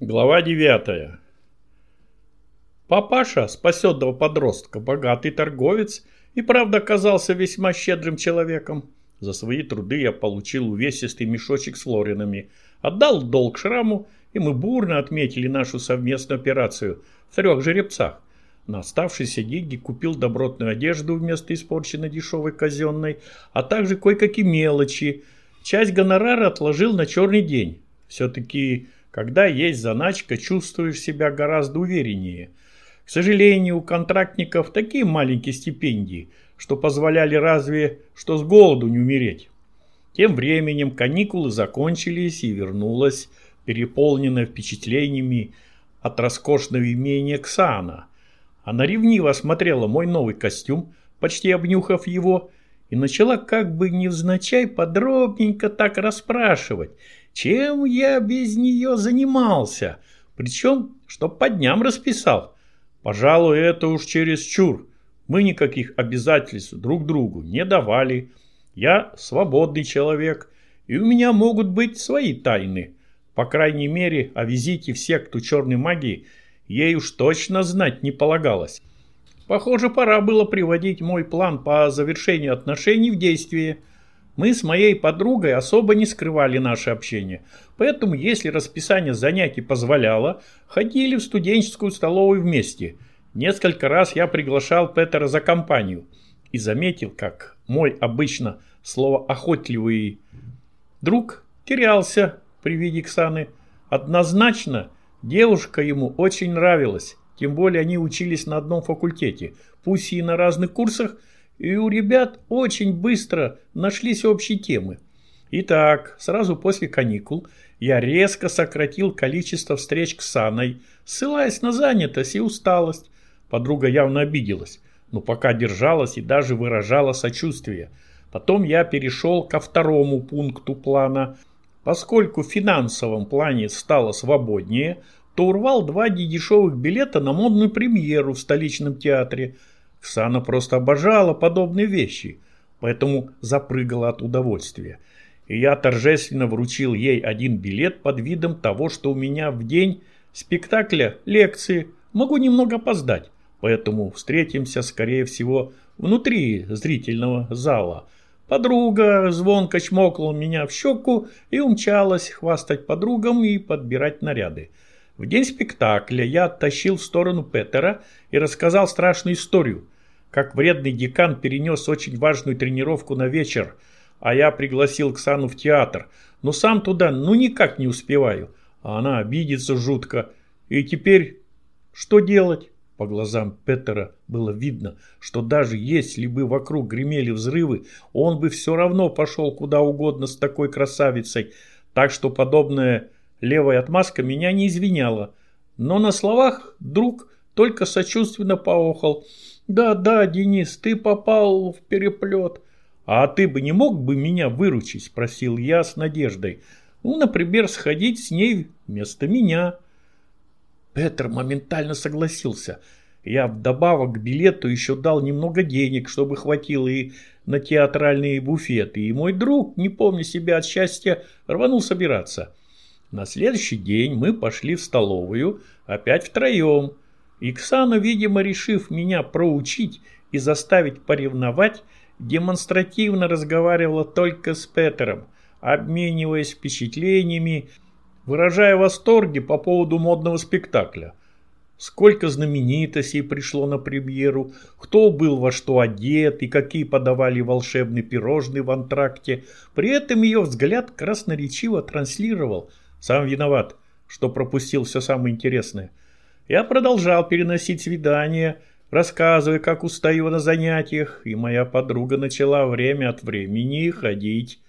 Глава 9. Папаша спасенного подростка, богатый торговец, и правда оказался весьма щедрым человеком. За свои труды я получил увесистый мешочек с флоринами, отдал долг шраму, и мы бурно отметили нашу совместную операцию в трех жеребцах. На оставшиеся деньги купил добротную одежду вместо испорченной дешевой казенной, а также кое-какие мелочи. Часть гонорара отложил на черный день. Все-таки когда есть заначка, чувствуешь себя гораздо увереннее. К сожалению, у контрактников такие маленькие стипендии, что позволяли разве что с голоду не умереть. Тем временем каникулы закончились и вернулась переполненная впечатлениями от роскошного имения Ксана. Она ревниво осмотрела мой новый костюм, почти обнюхав его, и начала как бы невзначай подробненько так расспрашивать, чем я без нее занимался, причем, чтоб по дням расписал. Пожалуй, это уж через чур. Мы никаких обязательств друг другу не давали. Я свободный человек, и у меня могут быть свои тайны. По крайней мере, о визите в секту черной магии ей уж точно знать не полагалось. Похоже, пора было приводить мой план по завершению отношений в действие. Мы с моей подругой особо не скрывали наше общение, поэтому, если расписание занятий позволяло, ходили в студенческую столовую вместе. Несколько раз я приглашал Петера за компанию и заметил, как мой обычно словоохотливый друг терялся при виде Ксаны. Однозначно, девушка ему очень нравилась. Тем более они учились на одном факультете, пусть и на разных курсах, и у ребят очень быстро нашлись общие темы. Итак, сразу после каникул я резко сократил количество встреч с Саной, ссылаясь на занятость и усталость. Подруга явно обиделась, но пока держалась и даже выражала сочувствие. Потом я перешел ко второму пункту плана. Поскольку в финансовом плане стало свободнее, то урвал два недешевых билета на модную премьеру в столичном театре. Ксана просто обожала подобные вещи, поэтому запрыгала от удовольствия. И я торжественно вручил ей один билет под видом того, что у меня в день спектакля лекции могу немного опоздать, поэтому встретимся, скорее всего, внутри зрительного зала. Подруга звонко чмокнула меня в щеку и умчалась хвастать подругам и подбирать наряды. В день спектакля я оттащил в сторону Петера и рассказал страшную историю, как вредный декан перенес очень важную тренировку на вечер, а я пригласил Ксану в театр, но сам туда ну никак не успеваю, а она обидится жутко. И теперь что делать? По глазам Петера было видно, что даже если бы вокруг гремели взрывы, он бы все равно пошел куда угодно с такой красавицей, так что подобное Левая отмазка меня не извиняла. Но на словах друг только сочувственно поохал. «Да, да, Денис, ты попал в переплет». «А ты бы не мог бы меня выручить?» – спросил я с надеждой. «Ну, например, сходить с ней вместо меня». Петр моментально согласился. Я вдобавок к билету еще дал немного денег, чтобы хватило и на театральные буфеты. И мой друг, не помня себя от счастья, рванул собираться. На следующий день мы пошли в столовую, опять втроем. Иксана, видимо, решив меня проучить и заставить поревновать, демонстративно разговаривала только с Петером, обмениваясь впечатлениями, выражая восторги по поводу модного спектакля. Сколько знаменитостей пришло на премьеру, кто был во что одет и какие подавали волшебные пирожные в антракте. При этом ее взгляд красноречиво транслировал – сам виноват, что пропустил все самое интересное. Я продолжал переносить свидания, рассказывая, как устаю на занятиях, и моя подруга начала время от времени ходить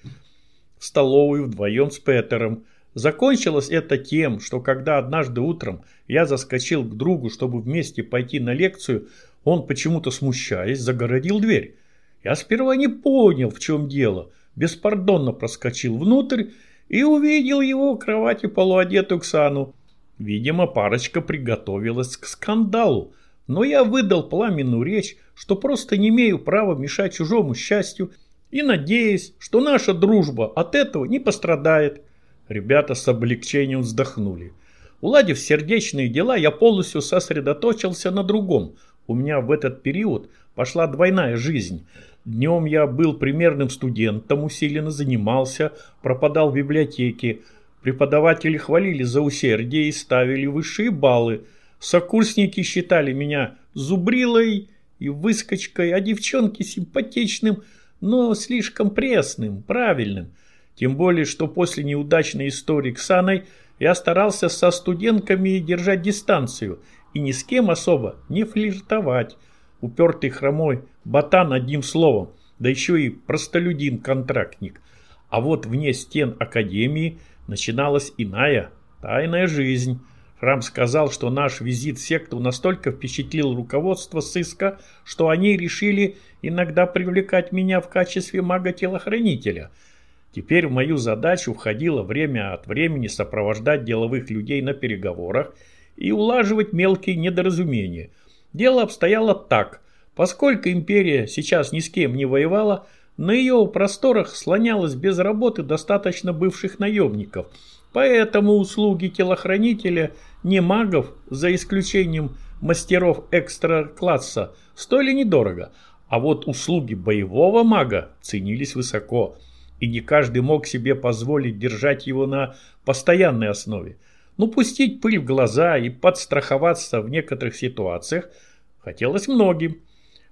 в столовую вдвоем с Петером. Закончилось это тем, что когда однажды утром я заскочил к другу, чтобы вместе пойти на лекцию, он, почему-то смущаясь, загородил дверь. Я сперва не понял, в чем дело, беспардонно проскочил внутрь и увидел его в кровати полуодетую Ксану. Видимо, парочка приготовилась к скандалу, но я выдал пламенную речь, что просто не имею права мешать чужому счастью и надеюсь, что наша дружба от этого не пострадает. Ребята с облегчением вздохнули. Уладив сердечные дела, я полностью сосредоточился на другом. У меня в этот период пошла двойная жизнь. Днем я был примерным студентом, усиленно занимался, пропадал в библиотеке. Преподаватели хвалили за усердие и ставили высшие баллы. Сокурсники считали меня зубрилой и выскочкой, а девчонки симпатичным, но слишком пресным, правильным. Тем более, что после неудачной истории с Анной я старался со студентками держать дистанцию и ни с кем особо не флиртовать. Упертый хромой ботан одним словом, да еще и простолюдин-контрактник. А вот вне стен академии начиналась иная, тайная жизнь. Храм сказал, что наш визит в секту настолько впечатлил руководство сыска, что они решили иногда привлекать меня в качестве мага-телохранителя. Теперь в мою задачу входило время от времени сопровождать деловых людей на переговорах и улаживать мелкие недоразумения. Дело обстояло так. Поскольку империя сейчас ни с кем не воевала, на ее просторах слонялось без работы достаточно бывших наемников. Поэтому услуги телохранителя не магов, за исключением мастеров экстра-класса, стоили недорого. А вот услуги боевого мага ценились высоко. И не каждый мог себе позволить держать его на постоянной основе. Ну, пустить пыль в глаза и подстраховаться в некоторых ситуациях хотелось многим.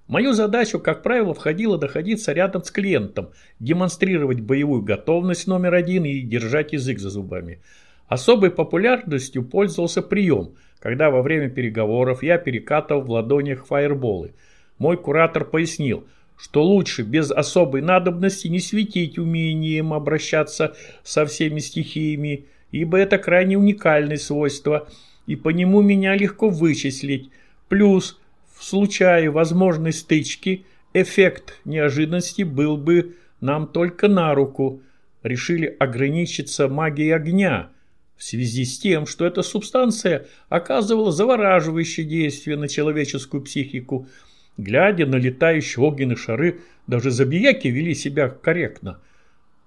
Мою задачу, как правило, входило находиться рядом с клиентом, демонстрировать боевую готовность номер один и держать язык за зубами. Особой популярностью пользовался прием, когда во время переговоров я перекатывал в ладонях фаерболы. Мой куратор пояснил, что лучше без особой надобности не светить умением обращаться со всеми стихиями, ибо это крайне уникальное свойство, и по нему меня легко вычислить. Плюс – в случае возможной стычки эффект неожиданности был бы нам только на руку. Решили ограничиться магией огня в связи с тем, что эта субстанция оказывала завораживающее действие на человеческую психику. Глядя на летающие огненные шары, даже забияки вели себя корректно.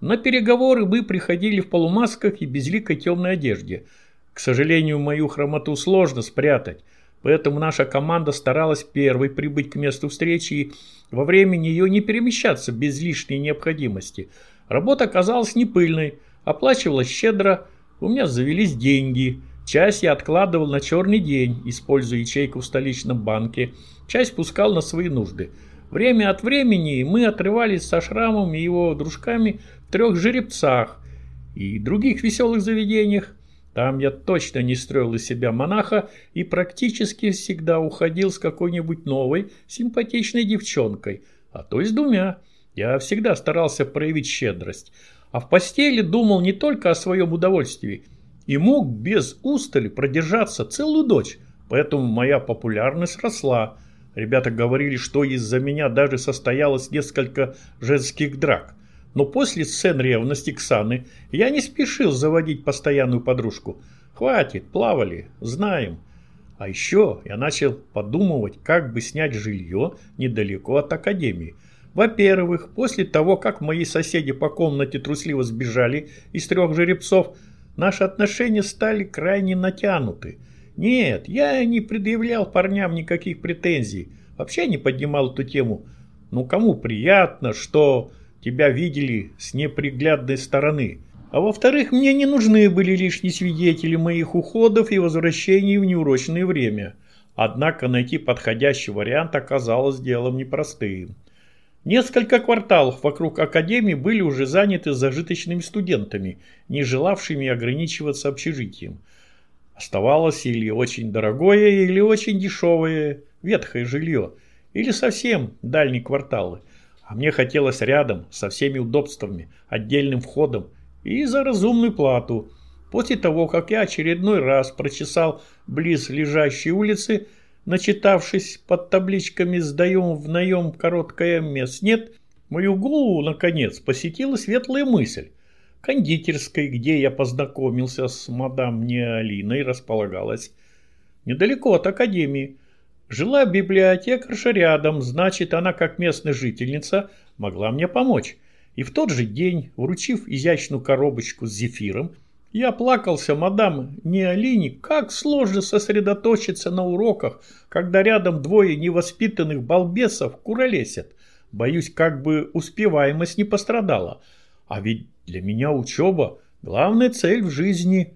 На переговоры мы приходили в полумасках и безликой темной одежде. К сожалению, мою хромоту сложно спрятать. Поэтому наша команда старалась первой прибыть к месту встречи и во время нее не перемещаться без лишней необходимости. Работа оказалась не пыльной, оплачивалась щедро, у меня завелись деньги. Часть я откладывал на черный день, используя ячейку в столичном банке, часть пускал на свои нужды. Время от времени мы отрывались со Шрамом и его дружками в трех жеребцах и других веселых заведениях. Там я точно не строил из себя монаха и практически всегда уходил с какой-нибудь новой, симпатичной девчонкой, а то и с двумя. Я всегда старался проявить щедрость, а в постели думал не только о своем удовольствии и мог без устали продержаться целую ночь, поэтому моя популярность росла. Ребята говорили, что из-за меня даже состоялось несколько женских драк – но после сцен ревности Ксаны я не спешил заводить постоянную подружку. Хватит, плавали, знаем. А еще я начал подумывать, как бы снять жилье недалеко от академии. Во-первых, после того, как мои соседи по комнате трусливо сбежали из трех жеребцов, наши отношения стали крайне натянуты. Нет, я не предъявлял парням никаких претензий, вообще не поднимал эту тему. Ну, кому приятно, что тебя видели с неприглядной стороны. А во-вторых, мне не нужны были лишние свидетели моих уходов и возвращений в неурочное время. Однако найти подходящий вариант оказалось делом непростым. Несколько кварталов вокруг академии были уже заняты зажиточными студентами, не желавшими ограничиваться общежитием. Оставалось или очень дорогое, или очень дешевое ветхое жилье, или совсем дальние кварталы – а мне хотелось рядом, со всеми удобствами, отдельным входом и за разумную плату. После того, как я очередной раз прочесал близ лежащей улицы, начитавшись под табличками «Сдаем в наем короткое мест нет», мою голову, наконец, посетила светлая мысль. Кондитерской, где я познакомился с мадам Неалиной, располагалась недалеко от академии. Жила библиотекарша рядом, значит, она как местная жительница могла мне помочь. И в тот же день, вручив изящную коробочку с зефиром, Я плакался, мадам, не как сложно сосредоточиться на уроках, когда рядом двое невоспитанных балбесов куролесят. Боюсь, как бы успеваемость не пострадала. А ведь для меня учеба – главная цель в жизни.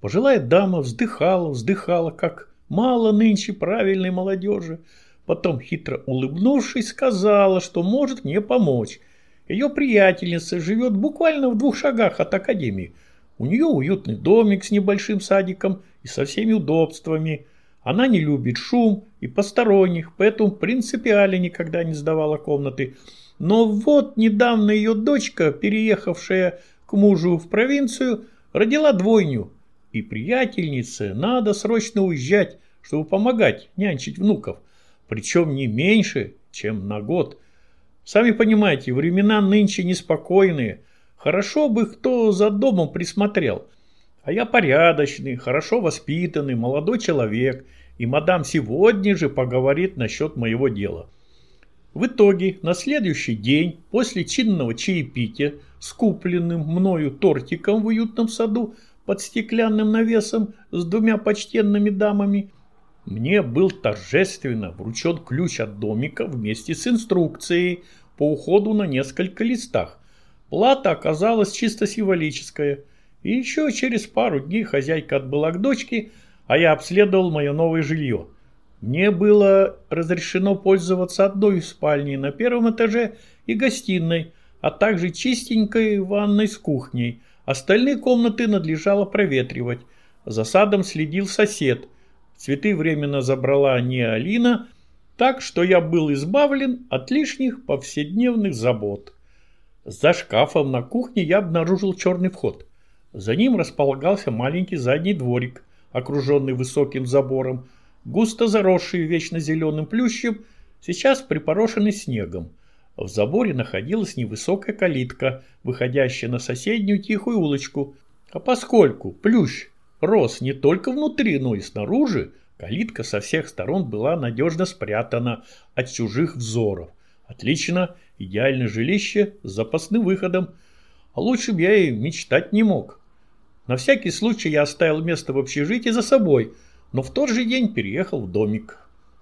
Пожилая дама вздыхала, вздыхала, как мало нынче правильной молодежи. Потом, хитро улыбнувшись, сказала, что может мне помочь. Ее приятельница живет буквально в двух шагах от академии. У нее уютный домик с небольшим садиком и со всеми удобствами. Она не любит шум и посторонних, поэтому принципиально никогда не сдавала комнаты. Но вот недавно ее дочка, переехавшая к мужу в провинцию, родила двойню. И приятельнице надо срочно уезжать, чтобы помогать нянчить внуков. Причем не меньше, чем на год. Сами понимаете, времена нынче неспокойные – Хорошо бы кто за домом присмотрел. А я порядочный, хорошо воспитанный, молодой человек, и мадам сегодня же поговорит насчет моего дела. В итоге, на следующий день, после чинного чаепития, с купленным мною тортиком в уютном саду под стеклянным навесом с двумя почтенными дамами, мне был торжественно вручен ключ от домика вместе с инструкцией по уходу на несколько листах, Плата оказалась чисто символическая. И еще через пару дней хозяйка отбыла к дочке, а я обследовал мое новое жилье. Мне было разрешено пользоваться одной спальней на первом этаже и гостиной, а также чистенькой ванной с кухней. Остальные комнаты надлежало проветривать. За садом следил сосед. Цветы временно забрала не Алина, так что я был избавлен от лишних повседневных забот. За шкафом на кухне я обнаружил черный вход. За ним располагался маленький задний дворик, окруженный высоким забором, густо заросший вечно зеленым плющем, сейчас припорошенный снегом. В заборе находилась невысокая калитка, выходящая на соседнюю тихую улочку. А поскольку плющ рос не только внутри, но и снаружи, калитка со всех сторон была надежно спрятана от чужих взоров. Отлично, идеальное жилище с запасным выходом. А лучше бы я и мечтать не мог. На всякий случай я оставил место в общежитии за собой, но в тот же день переехал в домик.